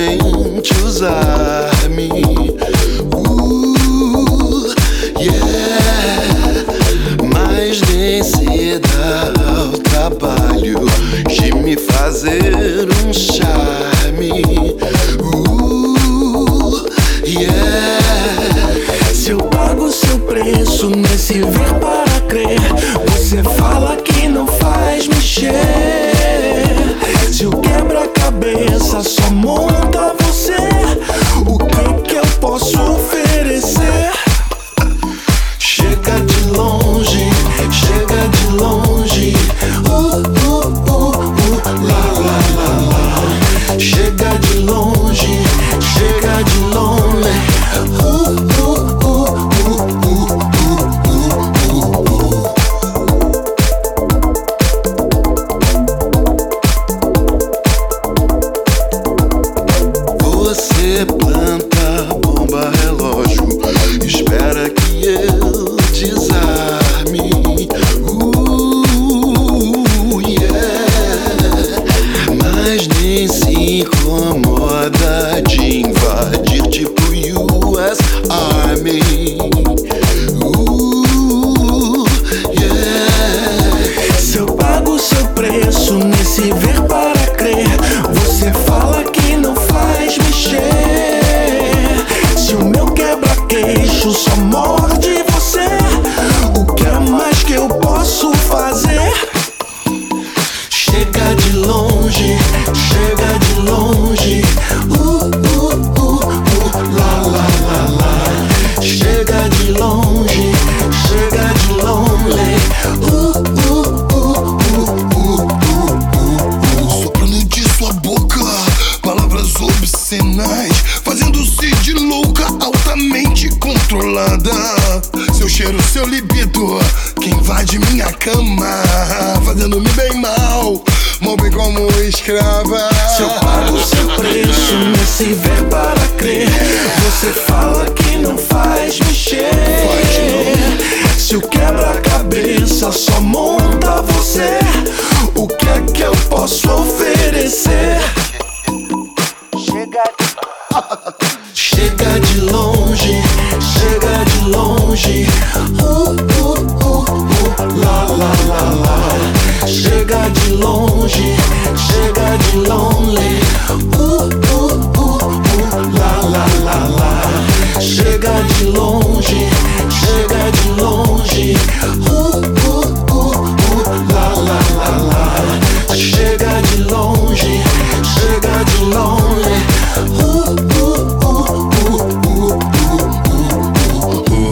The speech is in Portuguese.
secretamente usar-me. Uh, yeah. Mas nem se dá ao trabalho de me fazer um charme. Uh, yeah. Se eu pago seu preço nesse ver posso oferecer. Chega de longe, chega de longe. Uh, uh, uh, uh, la la la la. Chega de longe, chega de longe. Uh, uh, uh, uh, uh, uh, uh, uh. Você planta espera que eu desarme. Uh, yeah. Mas nem se incomoda de invadir tipo US Army. Só morde você, o que é mais que eu posso fazer? Chega de longe, chega de longe. Uh, uh, uh, uh, lá, lá, lá, lá. Chega de longe, chega de longe. Uh, uh, uh, uh, uh, uh, uh. Soprando de sua boca palavras obscenas, fazendo-se de louca, altamente controlada. Seu cheiro, seu libido, que invade minha cama, fazendo-me bem mal, mal bem como escrava. Se eu pago seu preço nesse ver para crer, você fala que não faz mexer. Se o quebra-cabeça só monta você, o que é que eu posso oferecer? Chega longe, chega de lonely. Uh, uh, uh, uh, la, la, la, la. Chega de longe, chega de longe. Uh, uh, uh, uh, la, la, la, la. Chega de longe, chega de lonely. Uh, uh, uh, uh, uh, uh, uh, uh.